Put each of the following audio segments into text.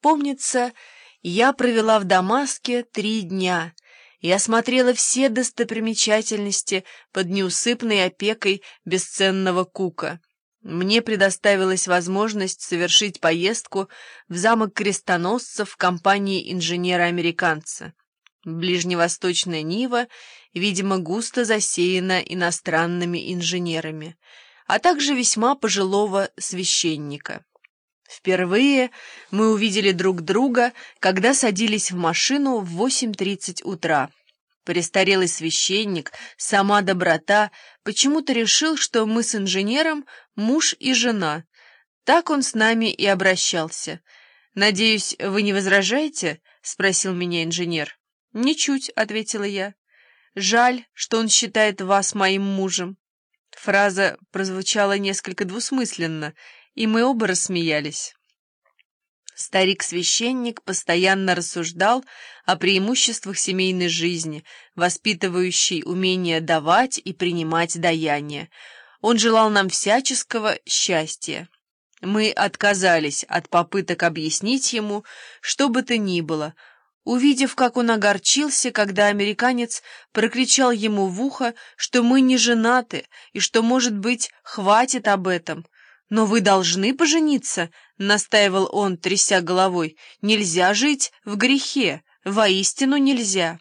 Помнится, я провела в Дамаске три дня и осмотрела все достопримечательности под неусыпной опекой бесценного Кука. Мне предоставилась возможность совершить поездку в замок крестоносцев в компании инженера-американца. Ближневосточная Нива, видимо, густо засеяна иностранными инженерами, а также весьма пожилого священника. Впервые мы увидели друг друга, когда садились в машину в 8.30 утра. Престарелый священник, сама доброта, почему-то решил, что мы с инженером муж и жена. Так он с нами и обращался. «Надеюсь, вы не возражаете?» — спросил меня инженер. «Ничуть», — ответила я. «Жаль, что он считает вас моим мужем». Фраза прозвучала несколько двусмысленно — и мы оба рассмеялись. Старик-священник постоянно рассуждал о преимуществах семейной жизни, воспитывающей умение давать и принимать даяние. Он желал нам всяческого счастья. Мы отказались от попыток объяснить ему, что бы то ни было, увидев, как он огорчился, когда американец прокричал ему в ухо, что мы не женаты и что, может быть, хватит об этом — «Но вы должны пожениться», — настаивал он, тряся головой. «Нельзя жить в грехе, воистину нельзя».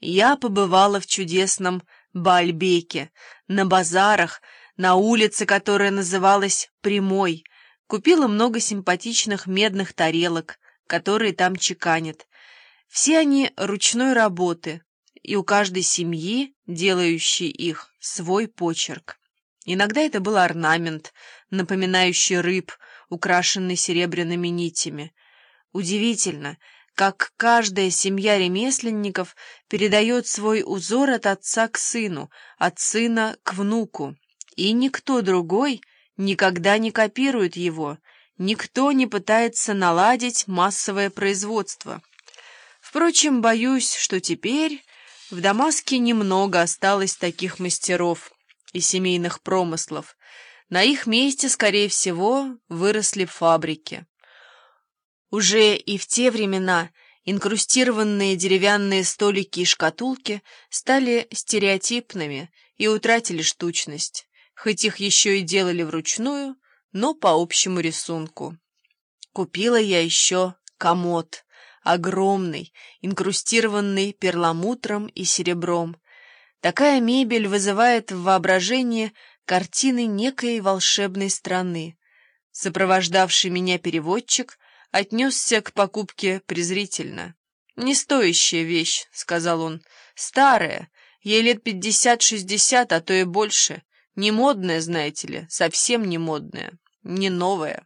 Я побывала в чудесном Бальбеке, на базарах, на улице, которая называлась Прямой, купила много симпатичных медных тарелок, которые там чеканят. Все они ручной работы, и у каждой семьи, делающей их, свой почерк. Иногда это был орнамент, напоминающий рыб, украшенный серебряными нитями. Удивительно, как каждая семья ремесленников передает свой узор от отца к сыну, от сына к внуку. И никто другой никогда не копирует его, никто не пытается наладить массовое производство. Впрочем, боюсь, что теперь в Дамаске немного осталось таких мастеров и семейных промыслов. На их месте, скорее всего, выросли фабрики. Уже и в те времена инкрустированные деревянные столики и шкатулки стали стереотипными и утратили штучность, хоть их еще и делали вручную, но по общему рисунку. Купила я еще комод, огромный, инкрустированный перламутром и серебром, Такая мебель вызывает в воображении картины некой волшебной страны. Сопровождавший меня переводчик отнесся к покупке презрительно. «Не стоящая вещь», — сказал он, — «старая, ей лет пятьдесят-шестьдесят, а то и больше. Не модная, знаете ли, совсем не модная, не новая».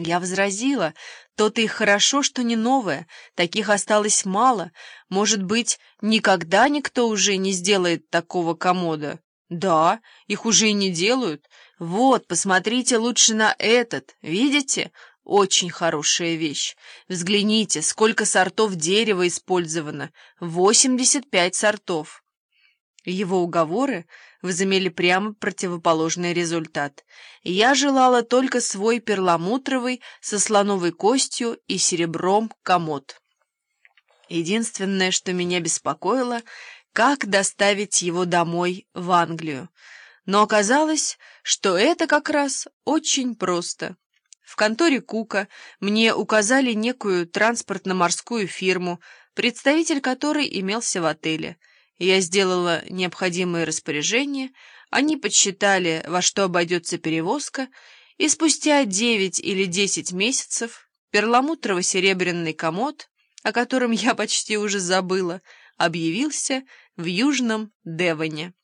Я возразила, то-то и хорошо, что не новое, таких осталось мало. Может быть, никогда никто уже не сделает такого комода? Да, их уже и не делают. Вот, посмотрите лучше на этот, видите? Очень хорошая вещь. Взгляните, сколько сортов дерева использовано. 85 сортов. Его уговоры возымели прямо противоположный результат. Я желала только свой перламутровый со слоновой костью и серебром комод. Единственное, что меня беспокоило, как доставить его домой в Англию. Но оказалось, что это как раз очень просто. В конторе Кука мне указали некую транспортно-морскую фирму, представитель которой имелся в отеле — я сделала необходимые распоряжения, они подсчитали, во что обойдется перевозка, и спустя девять или десять месяцев перламутрово-серебряный комод, о котором я почти уже забыла, объявился в Южном Девоне.